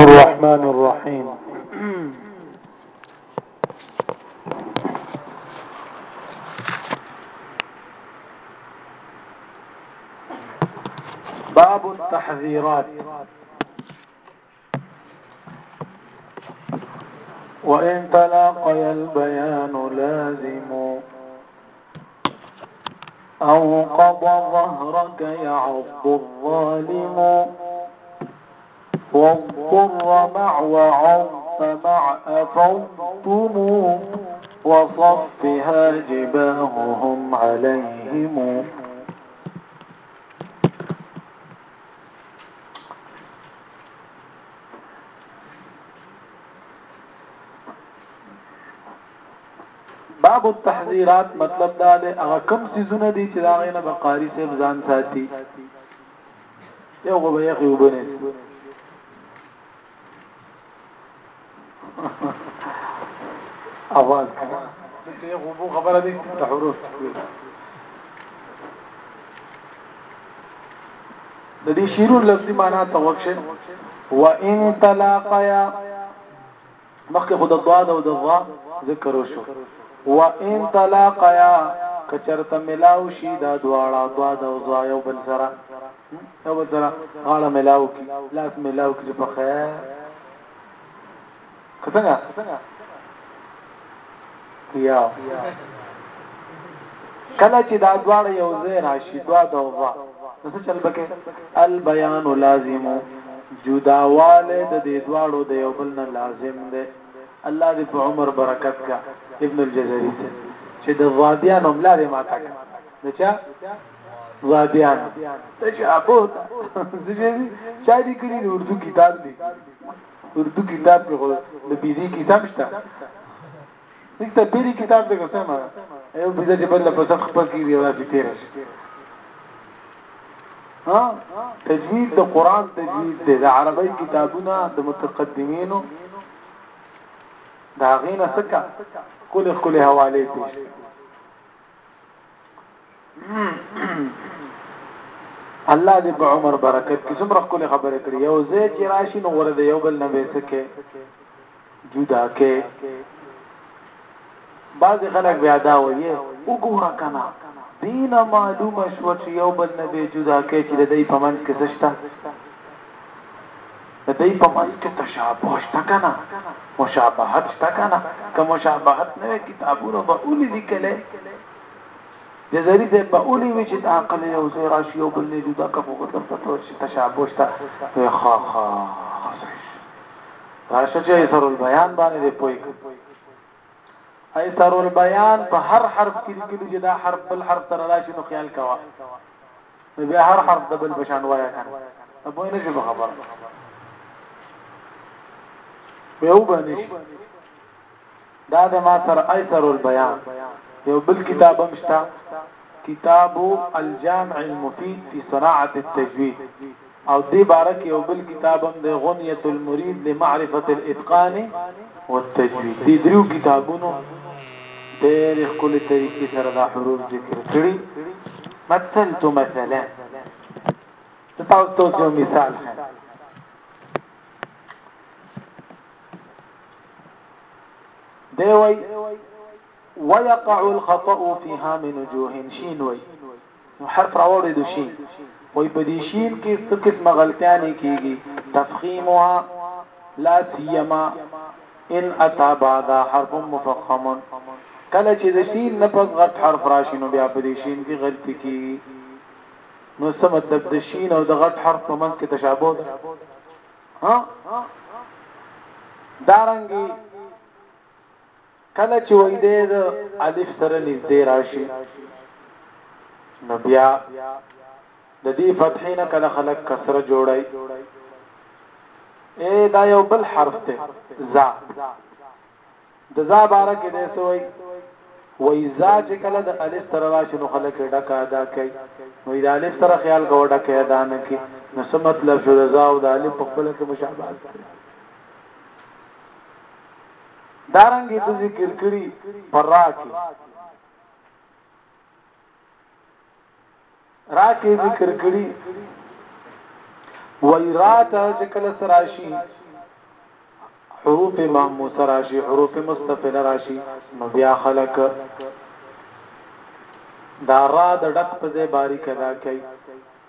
الرحمن الرحيم باب التحذيرات وإن تلاقي البيان لازم أو قضى ظهرك يعض الظالم واضطر مع وعوف مع أفضتموه وصفها جباههم عليهم باب التحذيرات مطلب دا دی هغه کم سيزونه دي چې دا غینه به قاری صاحب ځان ساتي یو غو به یې وبنس اواز کړه دلته یو غو خبره دي چې حروف د دې شیرو لفظي معنی توقشه وان تلاقيا مخکې خود الضاد او دغه ذکر وشو وان تلاقيا کچرته ملاو شي دا دواړه ضاد او ضا یو بل سره یو بل سره غاړه ملاو کی لاس ملاو کی په خیر څنګه کیا کله چې دا دواړه یو ځای راشي دوا د وا نو څه چل بکې البیان لازم جداواله د دې دواړو د یو بل نه لازم ده الله دې په عمر برکت کا ابن الجزري سره چې د غادیان هم لاره ماته کړ دچا غادیان ته چې ابو ته چې چا دې کړی اردو کتاب دی اردو کتاب کې خو د بيزي کیسه مشته نشته تیری کتاب دې کوسه ما یو بيزه چې بل په سر خپل کې دی واسي تیر شي ها تجوید د قران تجوید دی د عربی کتابونه د متقدمینو دا غینه سکه کله کله حواله دي الله دې په عمر برکت کې څومره خپل خبره کړې یو زه چې راشي نو غره دې یو بل نه وسکه جدا کې بعض خلک بیا دا وایي وګوره کنه دین معلومه شو چې یو بل نه به جدا کې چې دې په منځ کې سشتا دې په منځ کې تشابه شته کنه مشابهت شته کنه که مشابهت نه کتابونه به اولي لیکلې جزري صاحب به اولي وي چې دا کله یو ځای راشي او بل نه جدا کوم مطلب په تور چې تشابه شته وي خا خا خصیش راشه چې ایثار البیان باندې دی پوي ایثار البیان په هر حرف کې لیکلي چې دا حرف بل حرف تر راشي نو خیال کوا نو بیا هر حرف د بل بشان وایا کنه ته پوي نه شي خبر به وبني دا د ما سره ايسر البيان یو بل کتاب هم شته کتاب الجامع المفيد في صناعه التجويد او دې باره کې یو بل کتاب هم د غنیه المرید لمعرفه الاتقان والتجوید دې درو کتابونو ډېر خپل طریقې سره د حروف ذکر کړی مثل تو مثلا تاسو ته یو مثال خان دی وای ويقع الخطأ فيها من وجوه شين وای نو حرف راوړی د شین وای په دې شین کې څه قسمه غلطیانې کیږي تفخیمها لا سیما ان اتا بعد حرف مفخم کله چې د شین نه پس غټ حرف راشي نو بیا په دې شین کې غلطي کیږي نو څه مطلب د شین او د غټ حرف په منځ کې تشابه ده ها دارنګي کله چې وې دې د الف سره نږدې راشي نو بیا د دې فتحې نه کله خلق کسره جوړای اے دا یو بل حرف ته ز د ذا باره کې دی سوی وای ذا چې کله د الف سره راشي نو خلک ډکه ادا کوي نو د الف سره خیال کوه ډکه ادا نه کوي نو څه مطلب شو د ذا او د الف په خپل کې مشابهت کوي دارنګي د ذکر کړي پراکي راکې ذکر کړي وای رات چې کله سراشي حروف محموس راشي حروف مستفل راشي نو بیا خلق دا را د ډق په ځای باریک ادا کوي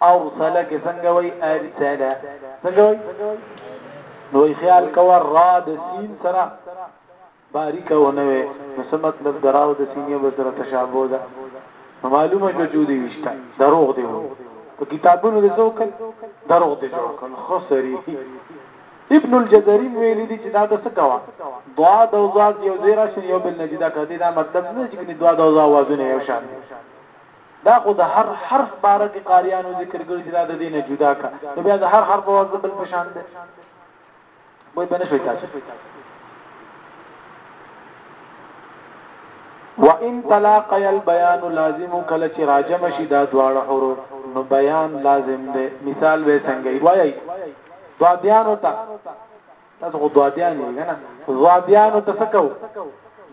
او سلک څنګه وای ارساله څنګه وای نو خیال کوا را د سین سره باریکه ونه وی نو څه مطلب د راو د سینې به سره تشابه ده نو معلومه شو چې دی وشته دروغ دی وو په کتابونو د څوک دروغ دی جوړ کړ خو سری ابن الجزرین ویل دي چې دا د څه کوا دعا د وزاد یو زیرا شین یو بل نجدا کړي دا مطلب نه چې کني دعا د وزا وازونه یو شان دا خو د هر حرف باره کې قاریانو ذکر کړی چې دا د دینه جدا کا نو بیا د هر حرف واز بل پشان ده وای بنه شوي تاسو وان تلاقي البيان لازم کله چې راجم شي دا دواړه حروف نو بیان لازم دی مثال به څنګه وایي دوادیان وتا تاسو خو دوادیان یې کنه دوادیان ته سکو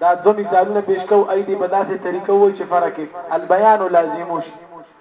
دا دو مثالونه پیش کو اې دې په داسې طریقو چې فرق البيان لازم شي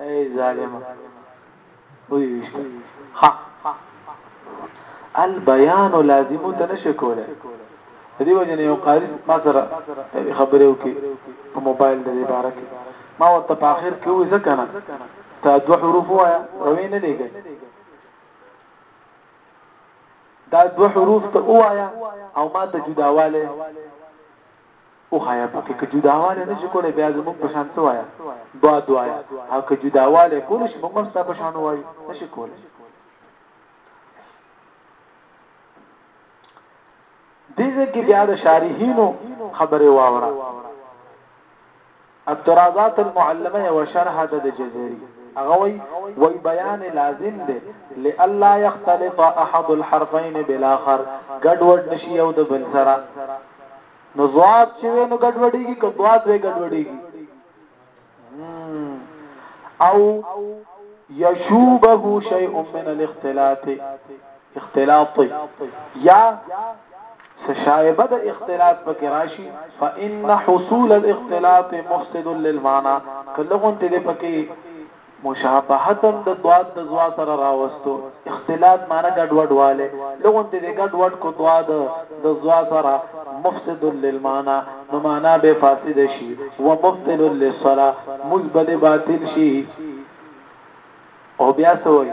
اي ظالمه وي وشته ها البيان لازم تنشکوله دې وجه نه یو قاری ما سره خبرې وکي په موبایل د عبارت کې ما ورته په اخر کې وې ځکه نه تا دوه حروف وایا روي نه لګي دا دوه حروف ته وایا او ما ته جداواله وښايه په کې که جداوالی نه شي کولی بيا زموږ په شان څه وايه باد وايه او که جداوالی کولی شي موږ هم ستا په شان ووايو نه شي کولی دې ځکه بیا د شارحینو خبره واوره الترازات المعلمه یو شرح د جزيري هغه وی وی بیان لازم دی لالا يختلط احد الحرفين بالاخر ګډوډ نشي یو د بل سره نو ضاد چې وینو ګډوډيږي که ضاد وې ګډوډيږي او يشوبه شيء من الاختلاط اختلاط وي يا څه شايبه د اختلاط پکې راشي فإن حصول الاختلاط مفسد للمعنى کله غونته دې پکې مشابهتا د دواد د زوا سره راوستو اختلاط معنی ګډوډواله لغونته دې ګډوډ کو دواد د زوا سره مفسد للمعنى نو معنی به فاسد شي ومبطل للصلاه مزبد باطل شي او بیا سوي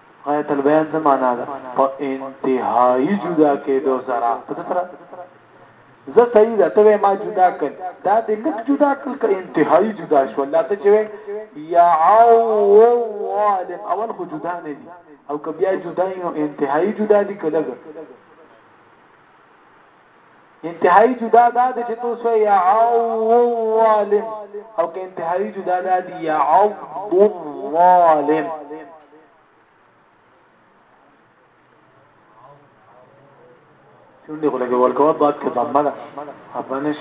غایت البیان څه معنا ده په انتهایی جدا کېدو سره په سره زه صحیح ده ته ما جدا کړ دا دې لک جدا کړ ک انتهایی جدا شو الله ته چوي یا او عالم اول خو جدا نه دي او که بیا جدا نو انتهایی جدا دي کله انتهایی جدا دا دی چې تو سوی یا عوالم او که انتهایی جدا دا دی یا عوالم چونډې خو لګول کوه بعد کې ضمه ده افغانش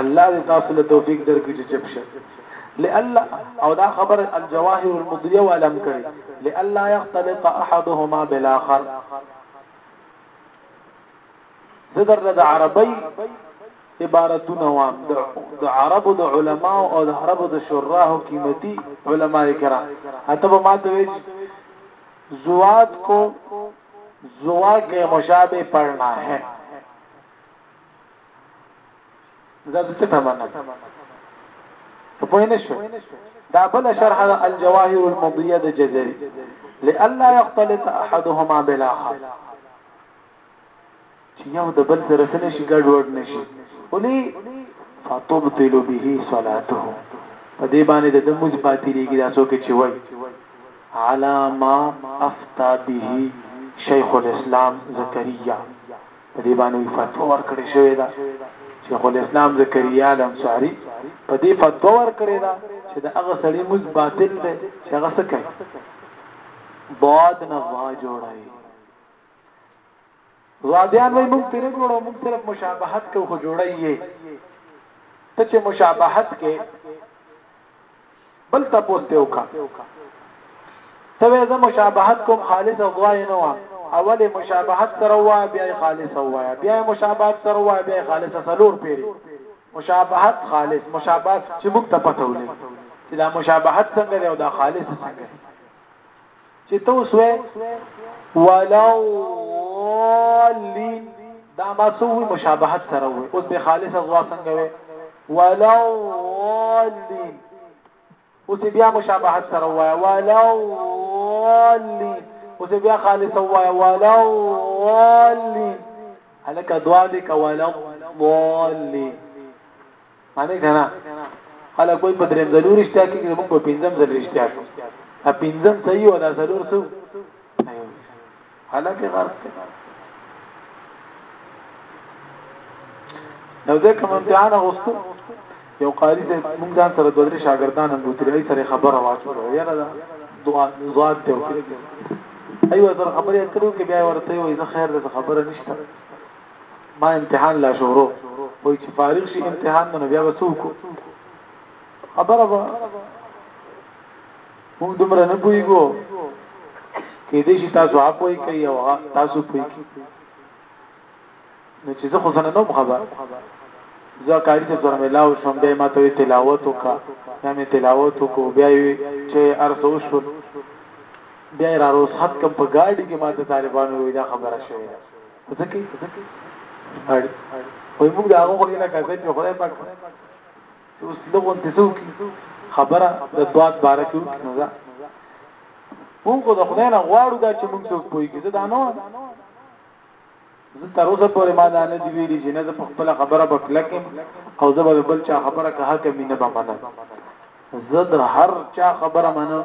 الله دې تاسو له توفیق درکړي چې چپ شئ لالا او دا خبر الجواهر المضیه ولم کړي لالا يختلط احدهما بالاخر زدر د عربی عبارتونه وام د عربو د علما او د عربو د شراح قیمتي علما کرام اته به ماته وی زوات کو زوا کې مشابه پڑھنا ہے دا د څه په معنا ته پوه نه شو دا بل شرح د الجواهر المضيه د جزري لالا يختلط احدهما بالاخر چې یو د بل سره سره شي ګډ وډ نشي ولي فتبطل به صلاته په دې باندې د موز باطلېږي دا څوک چې وای علامه افتا به شیخ الاسلام زکریا په دې باندې فتوا ورکړې شوې ده شیخ الاسلام زکریا الانصاری په دې فتوا ورکړې ده چې دا هغه سړی مز باطل دی چې هغه څه کوي باد نه وا جوړای زادیان وای موږ تیرې جوړو موږ صرف مشابهت کو خو جوړایې ته چې مشابهت کې بل تاسو ته وکا ته زه مشابهت کوم خالص غوای نه و اول مشابهت سره وای بیا خالص وای بیا مشابهت سره وای بیا خالص سلور پیری مشابهت خالص مشابهت چې موږ ته پته ولې چې دا مشابهت څنګه دی او دا خالص څنګه دی چې ته اوس وې ولو لی دا ما سوې مشابهت سره وې اوس به خالص ازوا څنګه وې ولو لی اوس بیا مشابهت سره وې ولو لی اوس بیا خالص وې ولو لی هلکه دعا دې کوله ضالین باندې کنه خلک وای په دریم ځل ورشتیا کې زموږ په پنځم ځل رشتیا شو دا پنځم صحیح او دا څلور سو حالکه غرق نو ځکه ممتحان غوښتو یو قاری سه مونږ ځان سره دوه درې شاګردان هم بوتري سره خبره واچول یاره دا دعا نزاد ته وکړي ایو سره خبرې کړو کې بیا ورته یو ځه خیر ده خبره نشته ما امتحان لا شروع وای چې فارغ شي امتحان نه بیا وسوکو خبره به موږ دومره نه پويګو کې دې شي تاسو اپ وای کوي او تاسو پوي کی نو چې زه خو څنګه نوم خبر زه کاری څه سره ملاو شوم به ما ته تلاوت وکا یا می تلاوت کو بیا چې ارسو شو بیا را روز حد کم په گاډي کې ما ته طالبانو وې دا خبره شوې ځکه اړي وای موږ دا هغه لري لکه ځکه خدای پاک چې اوس لغون تسو کی خبره د دوات باره کې نو دا موږ د خدای نه غواړو دا چې موږ څوک پويږي زه دا نه وایم زه تر اوسه پورې ما دا نه دی ویلي چې نه زه په خپل خبره بکلکم او زه به بل چا خبره که حق مینه به منم زه د هر چا خبره منم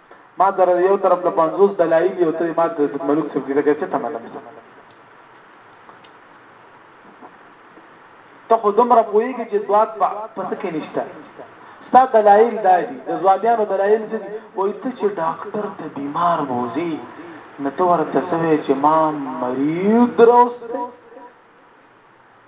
ما تر یو طرف له 50 دلایل یو ته ما د ملک صاحب کې ځکه چې تملم سم ته خو دومره پوهیږي چې دوات په څه کې نشته ستا دلایل دا دي د ځوابیانو دلایل څه دي وایي ته چې ډاکټر ته بیمار بوزي نو ته ورته سوې چې ما مریض دروسته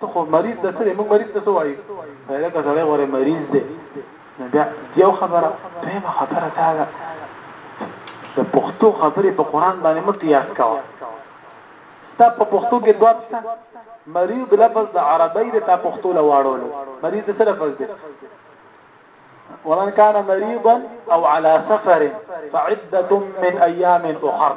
ته خو مریض د سره موږ مریض ته سوای دا که سره غوړې مریض دی نه بیا یو خبره دویمه خبره دا ده د پښتو خبرې په قران باندې مو قیاس کاوه ستا په پښتو کې دوه څه مریض لفظ د عربی د تا پښتو لواړول مریض څه لفظ دی ومن كان مريضا او على سفر فعده من ايام اخر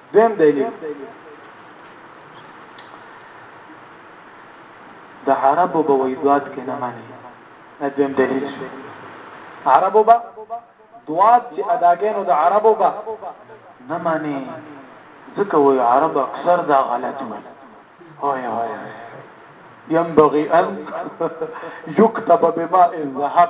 دیم دلیل د عربو به وی دوات کې نه مانی نه دیم دلیل شو عربو به دوات چې اداګینو د عربو به نه مانی ځکه وی عرب اکثر دا غلط وی هوی هوی ينبغي أن يكتب بماء الذهب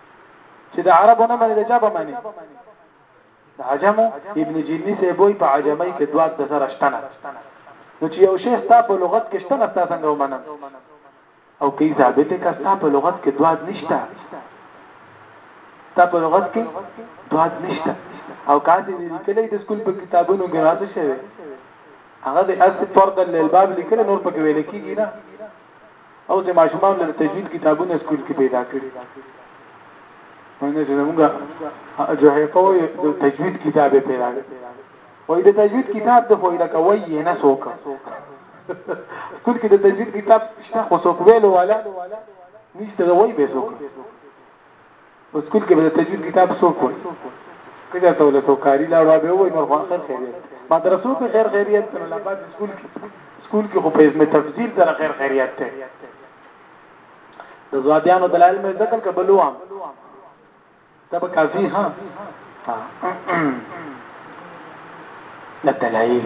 چې د عربو نه مني د چا به مني د عجمو ابن جنی سه بوي په عجمي کې دواک د سره شتنه نو چې یو شی ستا په لغت کې شتنه ستا څنګه ومنم او کی ثابت کا ستا په لغت کې دواک نشته ستا په لغت کې دواک نشته او کاسي دې لیکلې د سکول په کتابونو کې راځي شوی هغه د اصل طرد للباب لیکل نور پکې ویل کېږي نه اوس یې ماشومانو ته د تجوید کتابونه سکول کې پیدا کړي باندې چې موږ جوهیفه وي د تجوید کتاب پیدا کړي وای د تجوید کتاب د فویل کوي نه څوک سکول کې د تجوید کتاب شته خو څوک ویلو والا نشته وای به څوک په سکول کې به د تجوید کتاب څوک وایي که چېرته ول څوک کاري لاړو به وایي نور خو خیر خیریت مدرسو کې خیر خیریت ته لا بعد سکول کې سکول کې خو په اسم تفضیل سره خیر خیریت ته د زوادیانو دلایل مې ذکر کبلوام تب کافی ها نه دلایل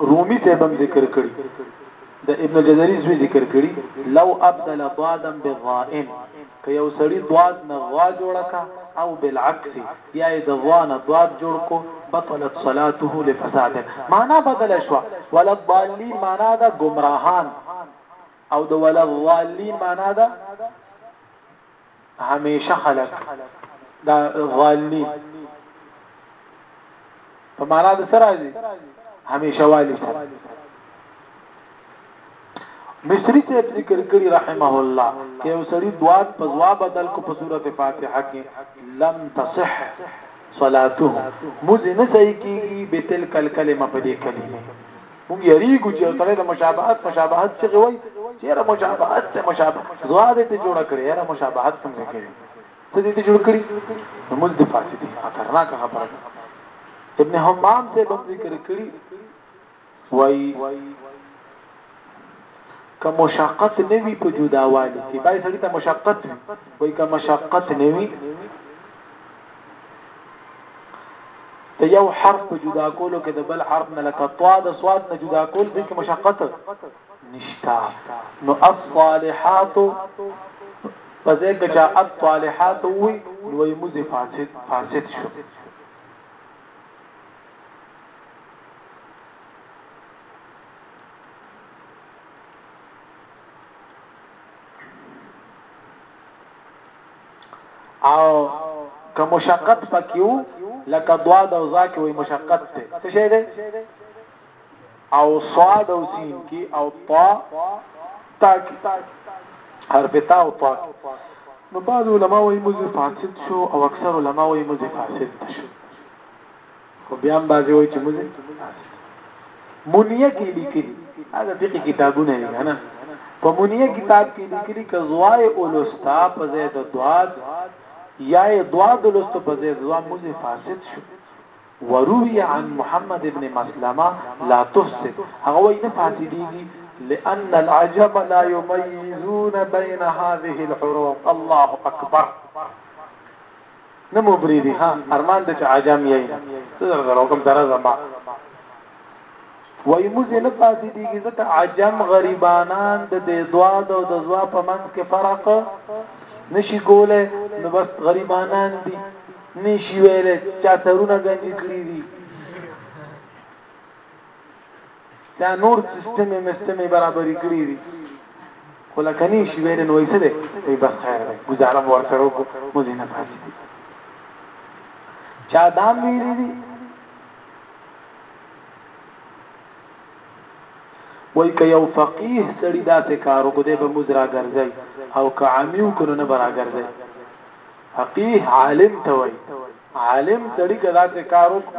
رومي صاحب هم ذکر کړي د ابن جزري زوی ذکر کړي لو ابدل ضادا بضاء که یو سړی ضاد نه ضا جوړ کا او بالعکس یا د ضا نه ضاد جوړ کو بطلت صلاته لفساد معنا بدل شو ولا الضالین معنا دا گمراهان او د ولا الضالین معنا دا همیشه خلق دا غالنی په معنا د سره دي همیشه والی سره مصری سے ذکر کری رحمه الله کہ یو سړی دعا په دعا بدل کو په سورته فاتحه کې لم تصح صلاته مزه نه صحیح کیږي به تلک الکلمه په دې کلمه مونږ یریګو چې سره د مشابهت مشابهت چې وای چې را مشابهت ته مشابه زواد ته جوړ کړي را مشابهت کوم څه کړي څه دې ته جوړ کړي موږ د پاسې دي خطرناک خبره ابن حمام سے بم ذکر کړي وای که مشقت نوي په جداوالي کې بای سړی ته مشقت وي وای که مشقت نوي د یو حرف په جدا کولو کې د بل حرف نه لکه طا د صاد نه جدا کول دي کې مشقت نشتا نو الصالحات پزې کې چې الصالحات وي نو یې مزه فاسد فاسد شو او که مشقت پکې وو لکه دوا د اوزا کې وي مشقت ته څه شي دی او صاد او سین کې او طا تا کې حرف تا او طا نو بعض علما وايي مزه فاسد شو او اکثر علما وايي مزه فاسد شو خو بیا هم بازي وای چې موزه مونیه کې لیکلي دا فقې کتابونه دي کنه په مونیه کتاب کې لیکلي ک زوای اولستا په زید دواد یا دواد اولست په زید زوا موزه فاسد شو وروي عن محمد ابن مسلمه لا تفسد هغه وای نه فاسديږي لأن العجم لا يميزون بين هذه الحروف الله أكبر نه مو بریدي ها ارمان د چا عجم یې ته زر زر حکم سره زما وای موږ نه پاسې دیږي ځکه عجم غریبانان د دې دوا د د زوا په منځ کې فرق نشي کوله نو بس غریبانان دي نشي ویل چا سرونه گنج کړی دي چا نور سیستمې مستمې برابرې کړې دي خو لکه نه شي ویلی نو وایي څه دی وایي بس خیر دی ګزاره مو ورسره وکړو مو ځینې پاسې دي چا دام ویلي دي وای که یو فقيه سړی داسې کار وکړي دی به موږ راګرځي او که عامي وکړو نه به راګرځي فقيه عالم ته وای عالم سړی که داسې کار وکړي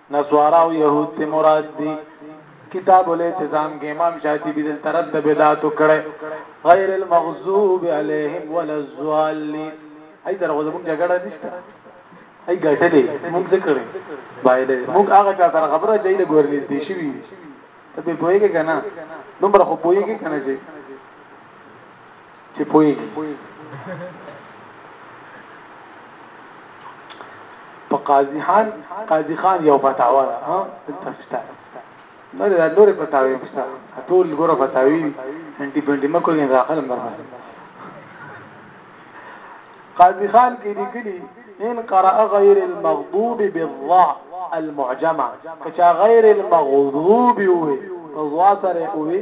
نصارا او یهود ته مراد دي کتاب الاعتصام کې امام شاطبی دل ترد د بدعت کړه غیر المغضوب علیهم ولا الضالین ای درغه زموږ جګړه نشته ای ګټلې موږ څه کړې بایلې موږ هغه چا سره خبره چي له ګورنیز دي شي ته به پوهیږي کنه دومره خو پوهیږي کنه چې چې پوهیږي په قاضي خان قاضي خان یو فتاوا ده ها تفسیر نه دا نور فتاوی مشته ټول ګوره فتاوی انټي پنټي مکو یې داخله مرمه قاضي خان کې لیکلي ان قرأ غیر المغضوب بالضاء المعجمه کچا غیر المغضوب وي په ضوا سره وي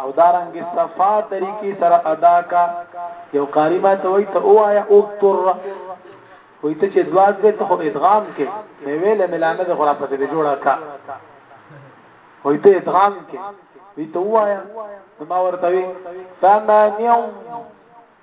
او دارنګ صفا طریقې سره ادا کا یو قاری ما ته وای ته اوایا او تر وای ته چې دواز به ته ادغام کې مې ویله ملانه د غرا پسې جوړه کا وای ته ادغام کې وی ته اوایا ما ورته وی ثمانیو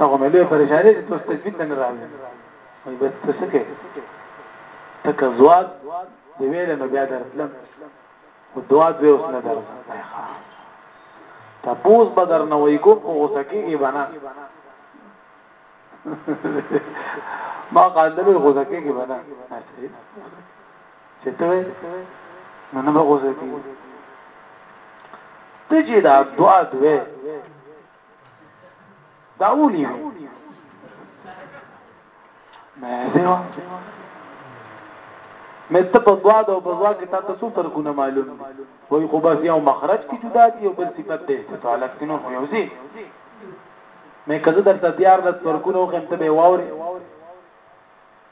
هغه مې له پریشانې چې تاسو تجوید نه راځي وای به تاسو کې تک زواد دی ویل نو بیا درتلم او دوا دوی اوس نه درځم تپوس بدر نه وای کوم خو غوسه کیږي بنا ما قاندلو غوسه کیږي بنا چې ته نو نه غوسه کیږي ته چې دا دعا دوه دا اولی دی مازیو مې ته په دوا او په دوا کې تاسو څو فرقونه معلوم وي خو بس یو مخرج کې جدا دي او بل صفت د استطالت کې نور خو یو ځي مې کزه درته دیار لس فرقونه خو هم ته به واوري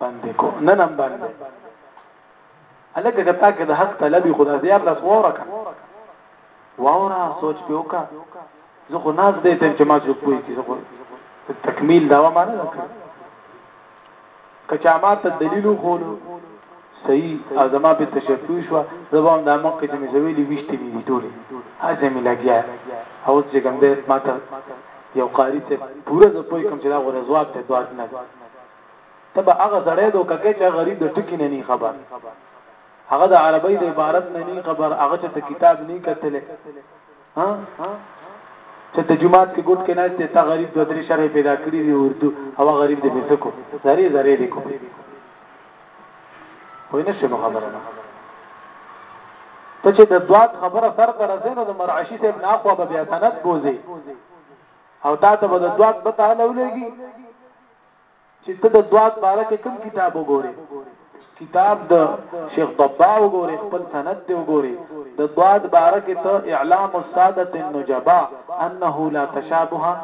باندې کو نن هم باندې الګه کتا کې د حق طلب خدا دې الله سوره کا واورا سوچ په وکا زه خو ناز دې تم چې ما څوک پوي کې زه خو تکمیل دا و معنا وکړه کچا ما ته دلیل خو صحیح ازما په تشفی شو زبون د امق چې مې زویلې وشته مې دي ټوله هڅه مې لګیا او چې کوم دې ماته یو قاری سے پورا زه پوي کوم چې دا غوړې ځواب ته دوات نه ته به هغه سړی دوکه کې چې غریب د ټکی نه نی خبر هغه د عربی د عبارت نه نی خبر هغه چې ته کتاب نی کتل ها چې ته جمعات کې ګوت کې نه ته تا غریب دوه درې شرح پیدا کړی دی اردو او غریب دې به سکو زری زری دې کو وای نه شم خبره نه ته چې د دوات خبره سر ته راځې نو د مرعشی صاحب نه خو به بیا سند بوزي او تا ته به د دوات په تعالی ولېږي چې ته د دوات باره کې کوم کتاب وګورې کتاب د شیخ ضباع وګورې خپل سند دی وګورې د دوات باره کې ته اعلام الساده النجبا انه لا تشابه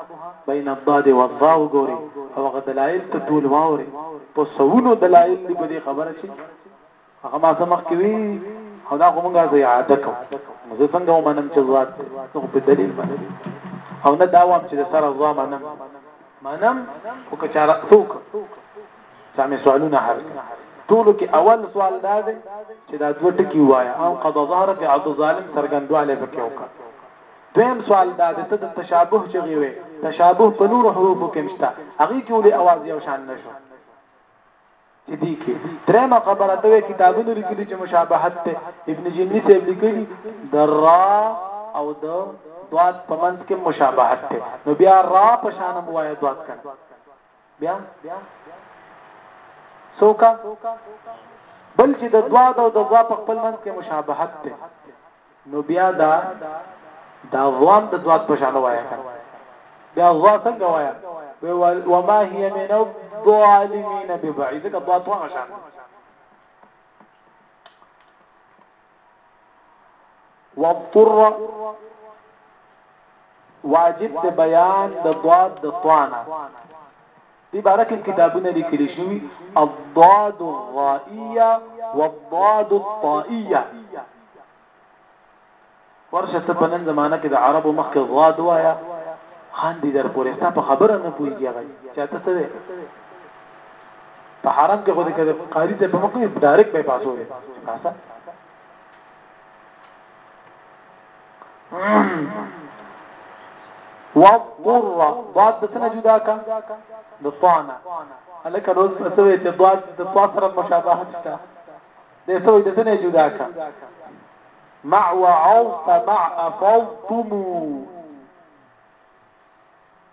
بین الضاد والضاء وګورې او غدلایل ته ټول واورې په سونو دلایل دی په دې خبره چې هغه ما څه مخکې وي او دا خو موږ زه اعاده کوم نو زه څنګه ومنم چې ذات دی نو په دلیل منم او نه دا وام چې د سره ځوا منم منم خو که چاره څوک چا مې سوالونه حل ټولو کې اول سوال دا دی چې دا دوه ټکي وایا او قد ظهر فی عبد الظالم سرګندواله پکې وکړه دویم سوال دا دی ته د تشابه چغي وي تشابه په نور حروفو کې مشته هغه کې ولې اواز یو شان نشو چې دی کې درېمه خبره ته کتابونو لیکلي چې مشابهت ته ابن جنی صاحب لیکلي درا او د دوات په منځ کې مشابهت ته نو بیا را په شان مو وایي دوات کړه بیا سوکا بل چې د دوا او د دوا په خپل منځ کې مشابهت ته نو بیا دا د ضوان د ضاد په شان وایه کنه بیا ضا څنګه وایه وما هي من الظالمين ببعيد ځکه ضاد په شان واضطر واجب د بیان د ضاد د طانا دې باره کې کتابونه لیکل شوي الضاد الرائيه والضاد الطائيه ورشه ته په نن زمانہ کې د عربو مخکې ضاد وایا خان دې در پورې ستا په خبره نه پويږي هغه چاته څه وي په حرم کې خو دې کړي قاری سه په مخ کې ډایرکټ به پاسو پاسه وقر ضاد د سنه جدا کا د طانا الکه روز په سوې چې ضاد د طا سره مشابهت شته د سوې د سنه جدا کا مع وعوت مع افضتمو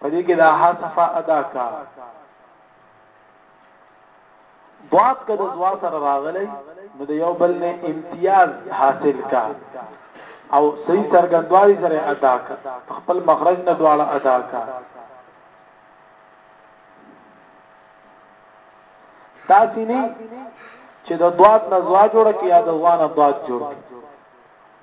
په دې کې دا ها صفه ادا کا ضاد که د ضوا سره راغلی نو د یو بل نه امتیاز حاصل کا او صحیح سرګندوالي سره ادا کا خپل مخرج نه دواړه ادا کا تاسو نه چې د ضاد نه ضوا جوړه کې یا د ضوا نه ضاد جوړه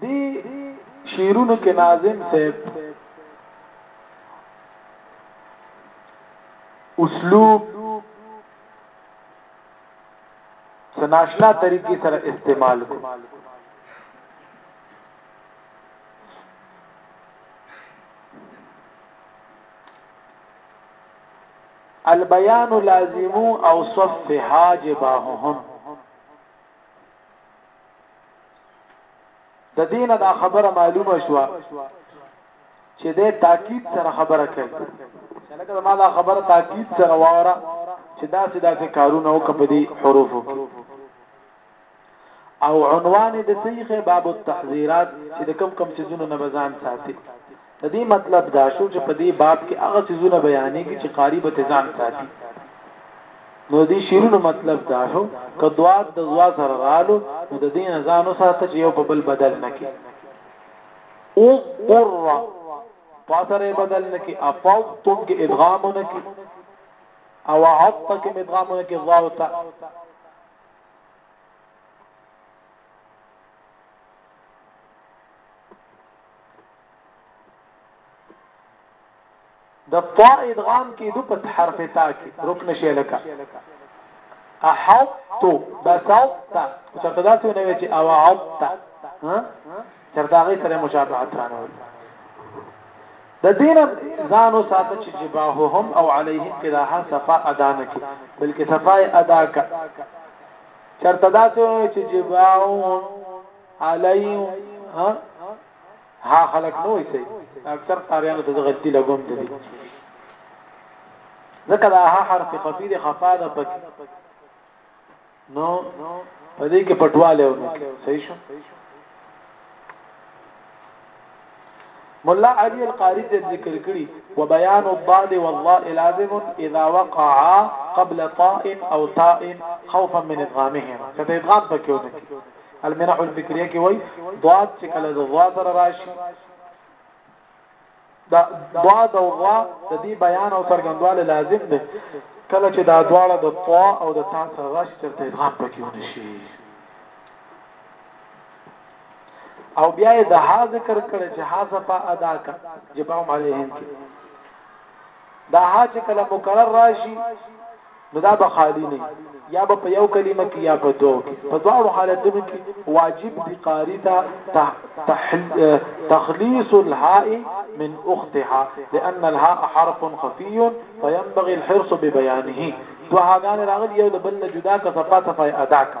دي شعرونو کې ناظم صاحب اسلوب سناشنا طریقې سره استعمال کو البيان لازم او صف حاجبهم د دین دا خبره معلومه شو چې د تاکید سره خبره کوي چې لکه ما دا خبره تاکید سره واره چې داسې داسې کارونه او کپدي حروفو کې او عنوان د سیخه باب التحذيرات چې د کم کم سيزونو نه بزان ساتي د دې مطلب دا شو چې په دې باب کې هغه سيزونه بیانېږي چې قاری به ځان ساتي نو دې شیرونو مطلب دا شو کدوات د زوا سره رالو نو د دې نه ځانو ساته چې یو په بل بدل نکي او قرّ فاصره بدل نکي افاو تم کې ادغام نکي او عط کې ادغام نکي ضاو تا د طا ادغام کې د په حرف تا کې رکن شي لکه احط تو دا صوت تا چرته دا څه نه وی چې او عط تا ها چرته هغه سره مشابهت رانه وي د دین ځانو ساته چې جباههم او علیهم کې دا ها صفا ادا نه کې بلکې صفای ادا کا چرته دا څه چې جباههم علایو ها ها خلق نو وسی اکثر قاریانو ته غلطی لګوم دي ذکر ها حرف خفیه ده خفا ده پک نو پدې کې پټواله ونه کې صحیح شو مولا علي القاري ذکر کړي وبيان الضاد والضاء لازم اذا وقع قبل طاء او تاء خوفا من ادغامهما چې ادغام پکې ونه کې المنح الفکریه کې وای ضاد چې کله د ضا سره راشي دا ضاد او ضا د دې بیان او څرګندواله لازم دی کله چې دا دواړه د طا او د تا سره راشي چرته ادغام پکې ونشي او بیا د ها ذکر کړي چې ها صفه ادا کا جبام علیهم کې دا ها چې کله مکرر راشي نو دا به خالي نه وي يا به په يو کلمه کې يا په دوو کې په دواړو حالتونو کې واجب دي قاري ته تخليص الهاء من اختها لان الهاء حرف خفي فينبغي الحرص ببيانه دوه هاګان راغلي یو د بل نه جدا کا صفه صفه ادا کا